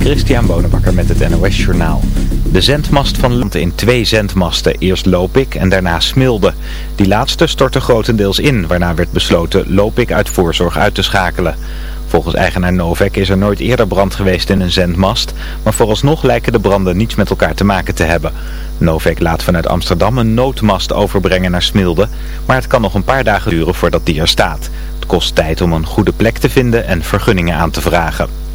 Christian Bonenbakker met het NOS Journaal. De zendmast van Land in twee zendmasten. Eerst Lopik en daarna Smilde. Die laatste stortte grotendeels in, waarna werd besloten Lopik uit voorzorg uit te schakelen. Volgens eigenaar Novek is er nooit eerder brand geweest in een zendmast, maar vooralsnog lijken de branden niets met elkaar te maken te hebben. Novek laat vanuit Amsterdam een noodmast overbrengen naar Smilde, maar het kan nog een paar dagen duren voordat die er staat. Het kost tijd om een goede plek te vinden en vergunningen aan te vragen.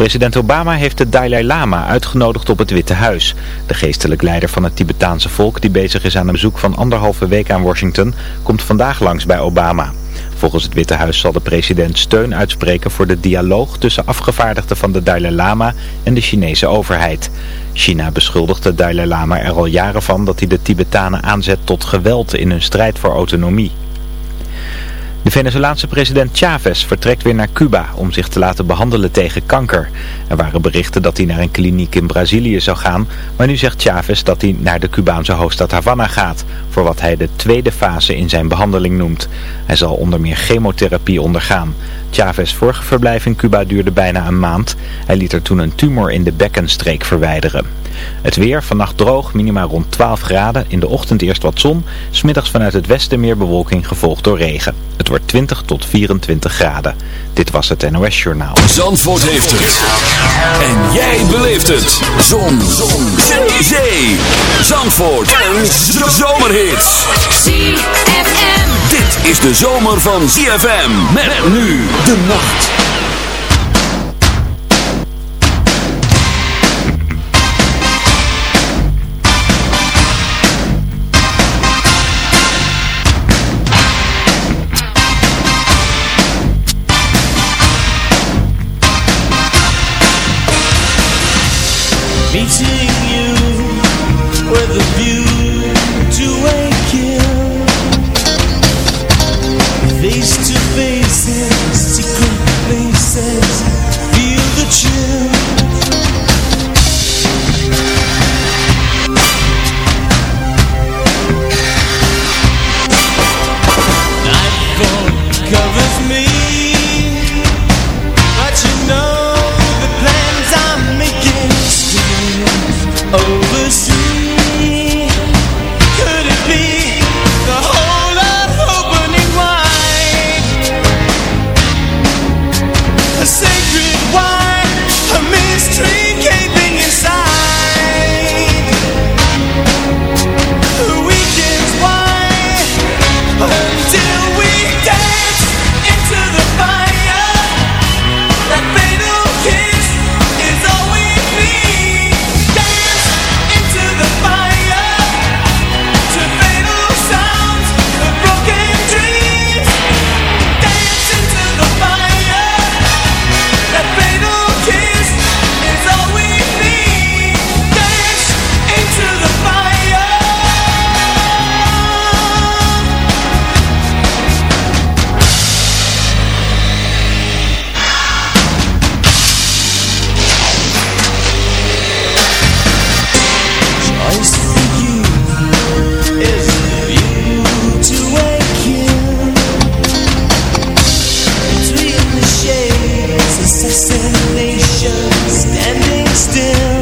President Obama heeft de Dalai Lama uitgenodigd op het Witte Huis. De geestelijk leider van het Tibetaanse volk die bezig is aan een bezoek van anderhalve week aan Washington komt vandaag langs bij Obama. Volgens het Witte Huis zal de president steun uitspreken voor de dialoog tussen afgevaardigden van de Dalai Lama en de Chinese overheid. China beschuldigt de Dalai Lama er al jaren van dat hij de Tibetanen aanzet tot geweld in hun strijd voor autonomie. De Venezolaanse president Chavez vertrekt weer naar Cuba om zich te laten behandelen tegen kanker. Er waren berichten dat hij naar een kliniek in Brazilië zou gaan, maar nu zegt Chavez dat hij naar de Cubaanse hoofdstad Havana gaat, voor wat hij de tweede fase in zijn behandeling noemt. Hij zal onder meer chemotherapie ondergaan. Chavez' vorige verblijf in Cuba duurde bijna een maand. Hij liet er toen een tumor in de bekkenstreek verwijderen. Het weer, vannacht droog, minimaal rond 12 graden. In de ochtend eerst wat zon. Smiddags vanuit het westen meer bewolking, gevolgd door regen. Wordt 20 tot 24 graden. Dit was het NOS Journaal. Zandvoort heeft het. En jij beleeft het. Zon. zon. Zee. Zee. Zandvoort. Een zomerhit. ZFM. Dit is de zomer van ZFM. Met nu de nacht. nation standing still.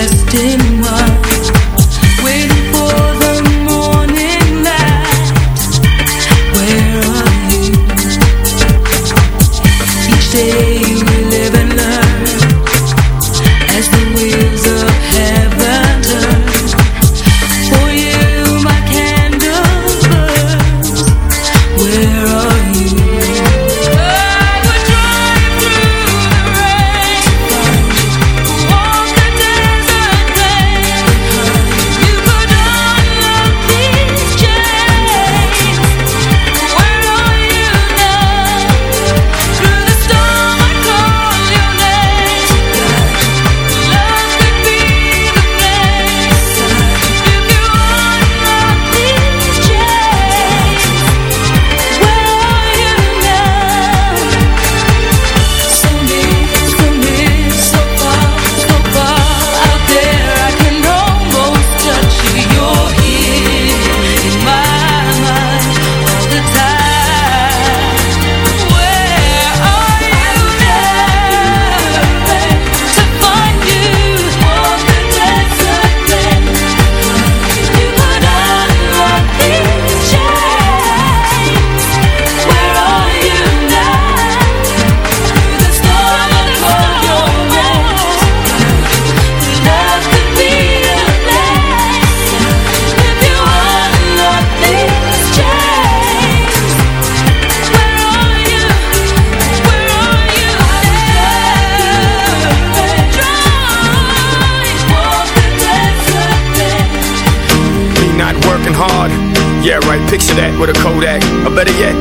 Rest in white.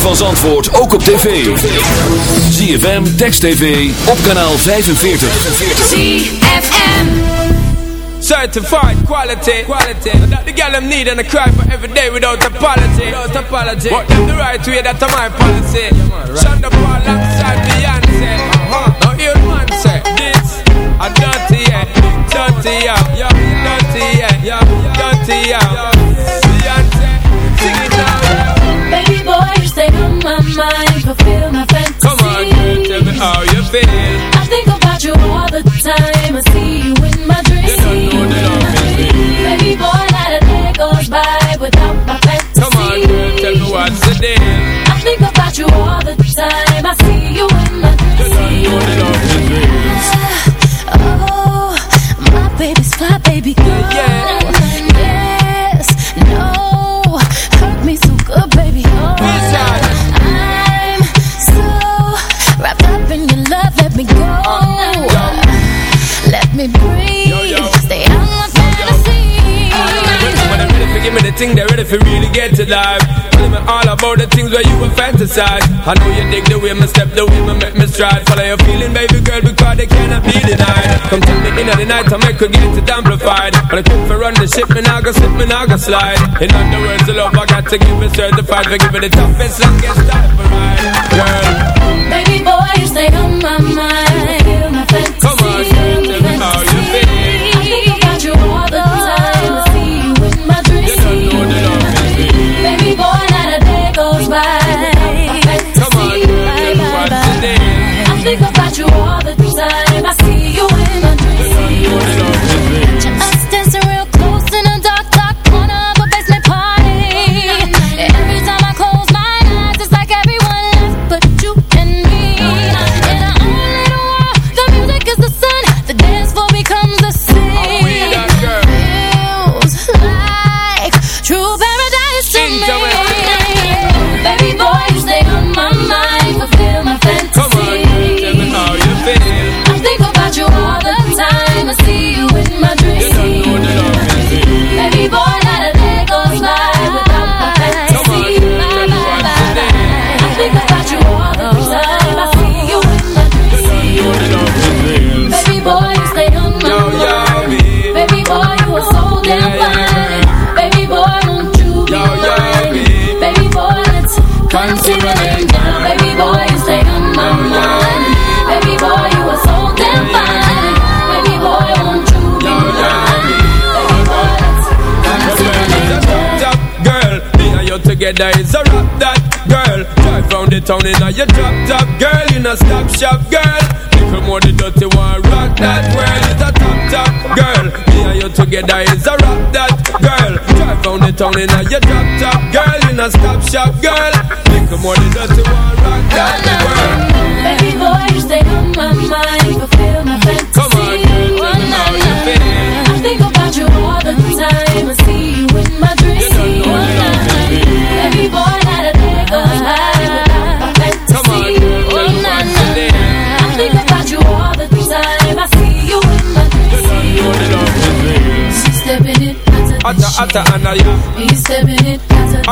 ritme van Zandvoort ook op tv. ZFM, Text TV, op kanaal 45. ZFM. Certified quality, quality. That the girl need and I cry for every day without apology. Without apology. But the right way, that's my policy. Shonda Paul alongside Beyonce. Uh-huh. Now hear man say this. A dirty yeah, dirty yeah, yeah, dirty yeah, yeah, feel. I think about you all the time. I see you in my dreams. You don't know is real. Baby boy, not a day goes by without my fantasy. Come on, girl, tell me what's the deal. I think about you all the time. I see you in my You don't dreams. know the love thing, they're ready for really get to life. Tell me all about the things where you were fantasize. I know you dig the way me step, the way me make me stride. Follow your feeling, baby girl, because they cannot be denied. Come tell me in the night, I make her get it amplified. When I keep for run the ship, me now go slip, me now go slide. In other words, the love I got to give it certified. For give the toughest, longest time for ride. Girl, together is a rap that girl. Drive round the town in a your drop top girl. You know stop shop girl. Little more the dirty one rock that world. It's a top, top girl. Me and you together is a rap that girl. Drive round the town in a your drop top girl. Know a stop shop, girl. Think more than dirty one rock that the world. Baby boy, you stay on my mind, fulfill my fantasy. Come on,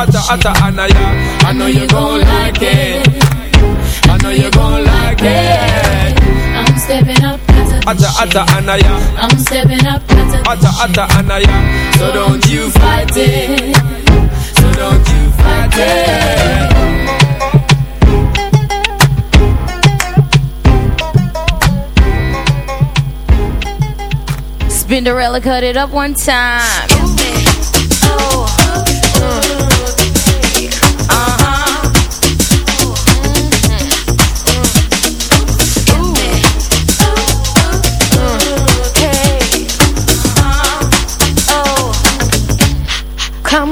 it Atta, atta, anaya. I know you gon' like it. I know you gon' like it. I'm stepping up. Atta, atta, anaya. I'm stepping up. Atta, atta, anaya. So don't you fight it. So don't you fight it. Spinderella cut it up one time.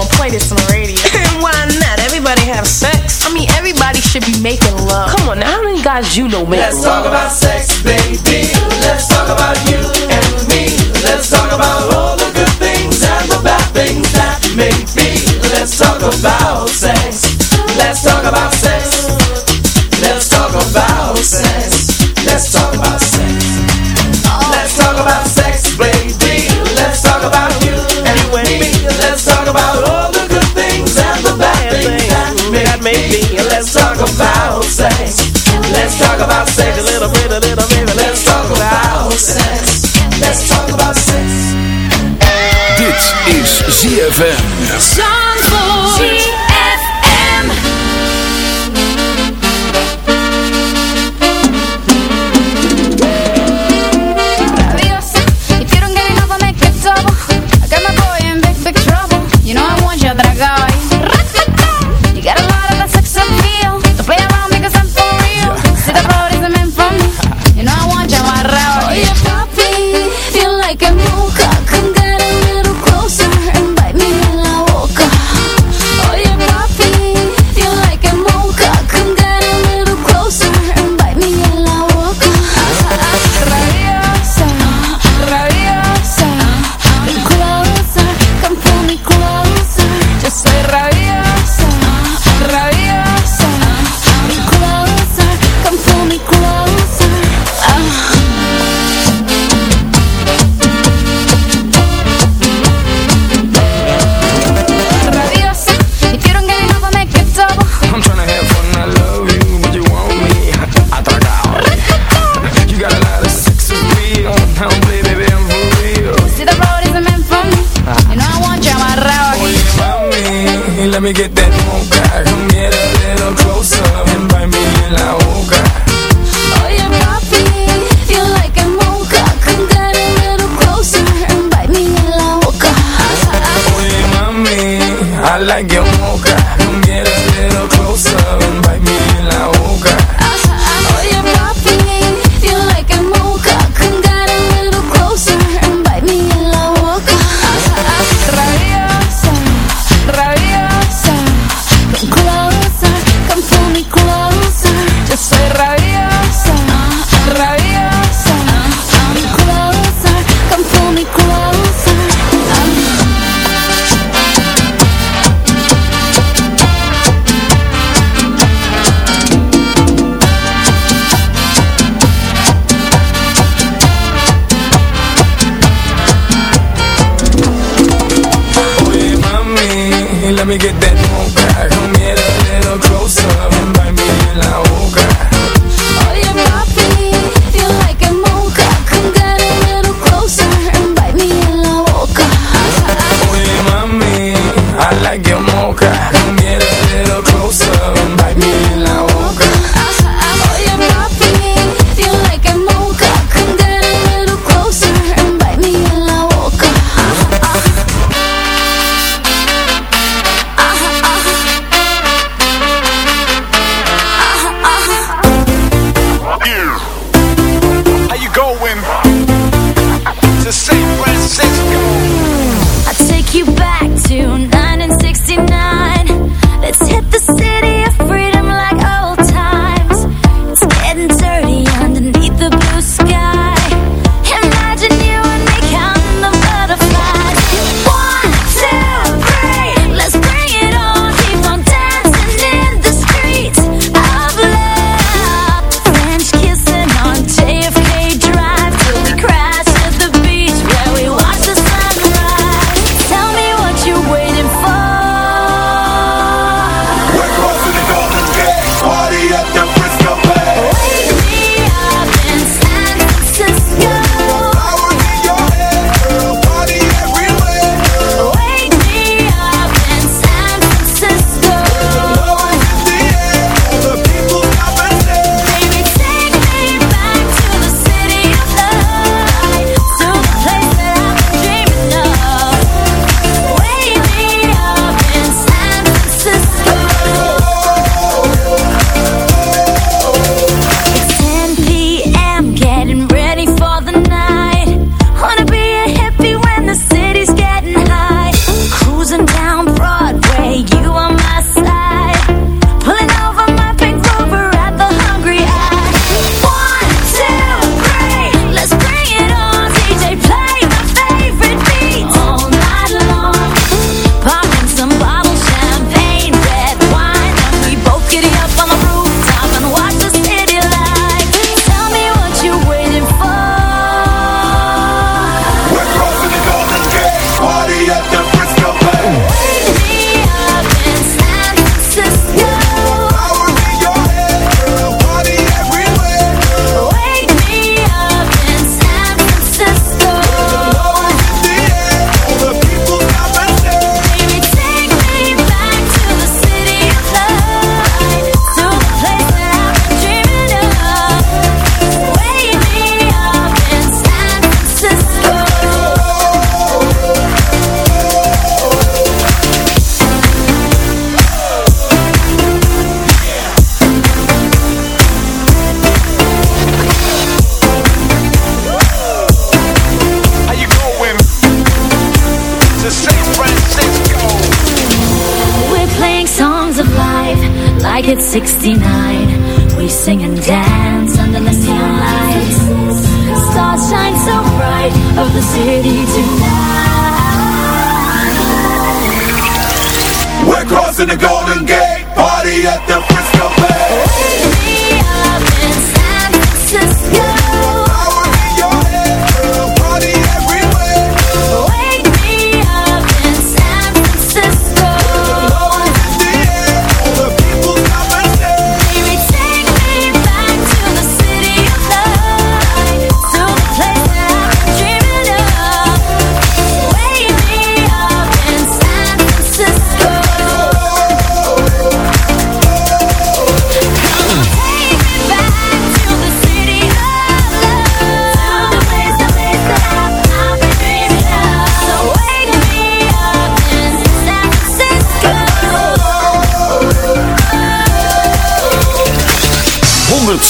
Gonna play this on the radio. Why not? Everybody have sex. I mean, everybody should be making love. Come on, now, how many guys you know make Let's talk about sex, baby. Let's talk about you and me. Let's talk about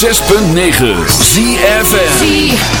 106.9 ZFN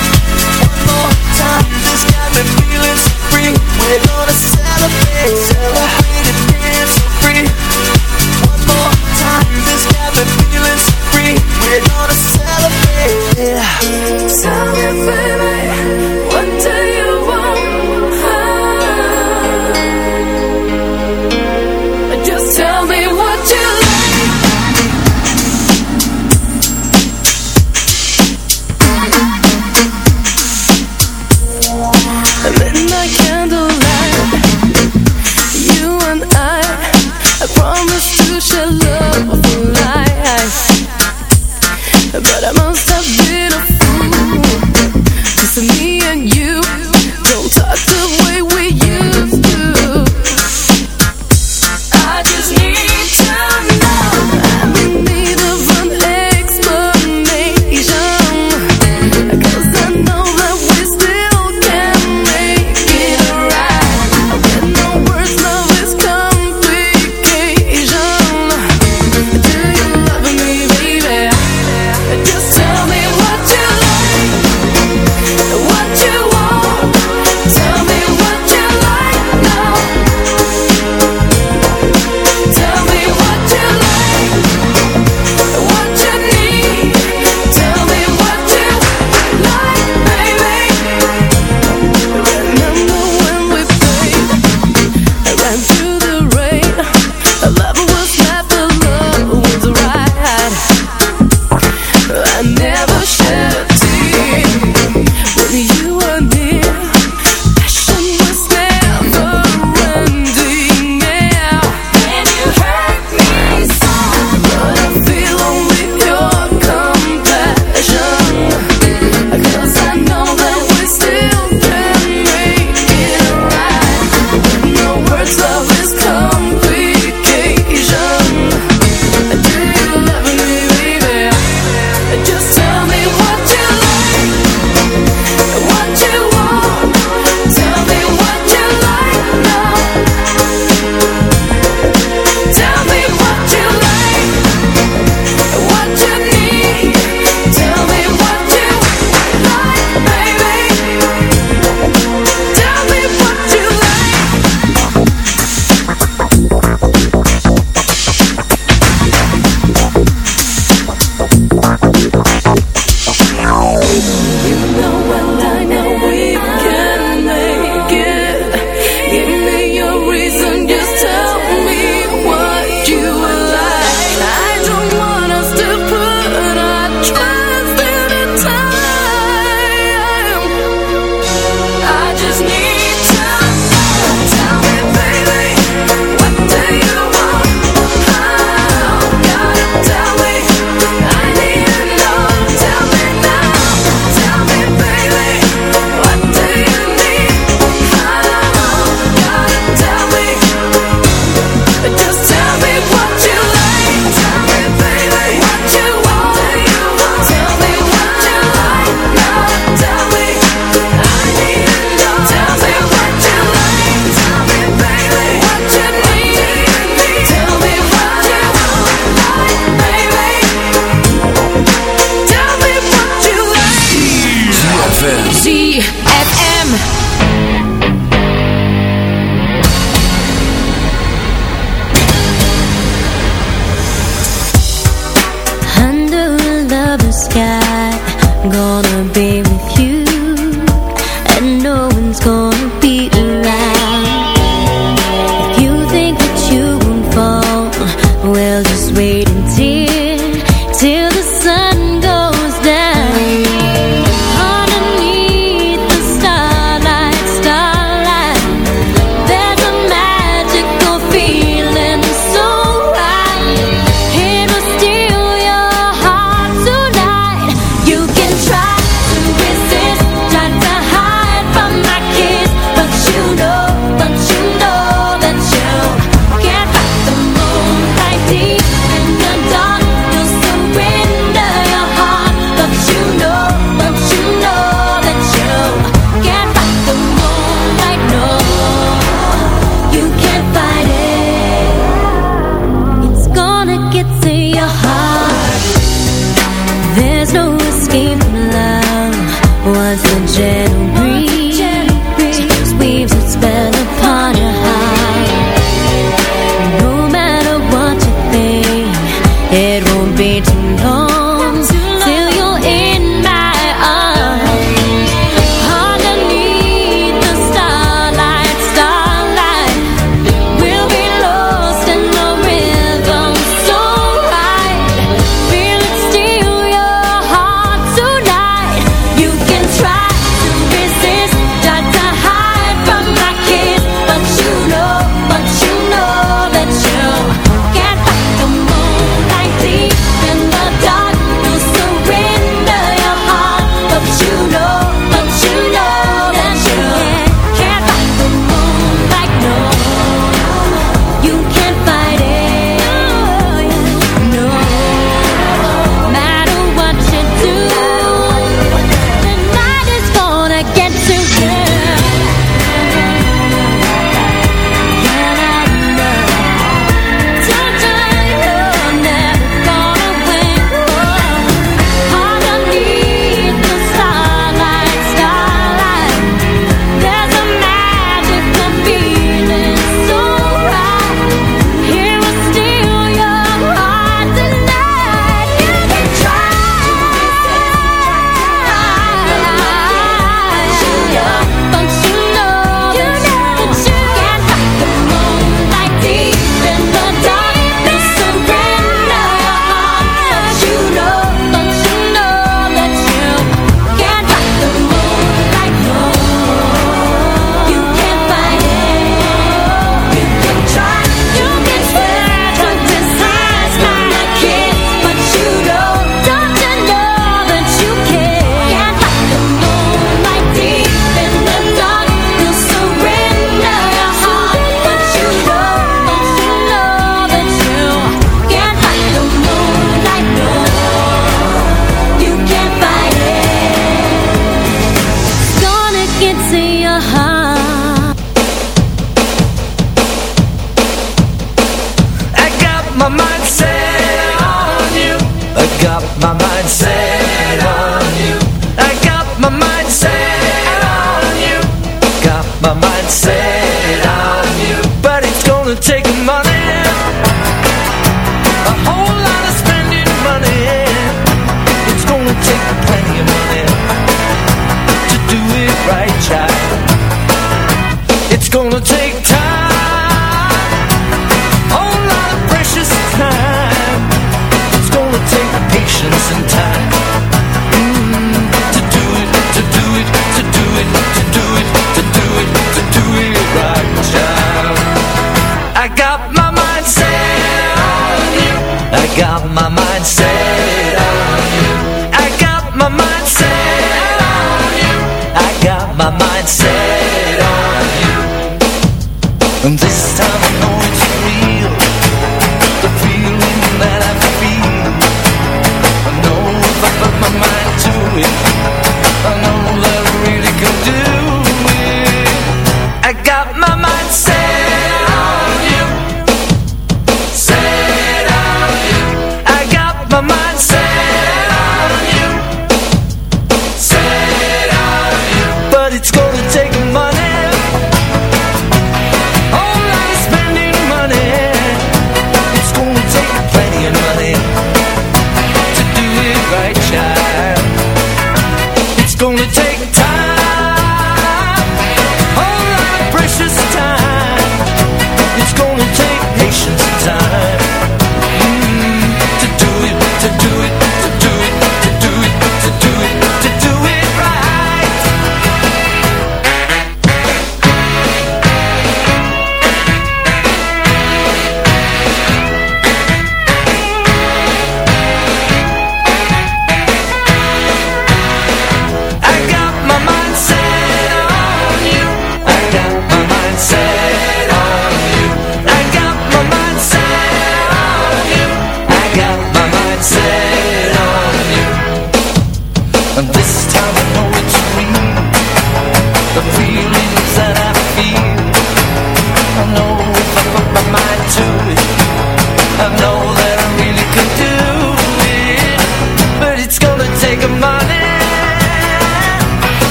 Time. Music's got me feeling so free. We're gonna celebrate, celebrate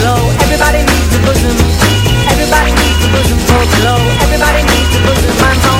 Everybody needs a bosom. Everybody needs a bosom for pillow. Everybody needs a bosom. Mine's on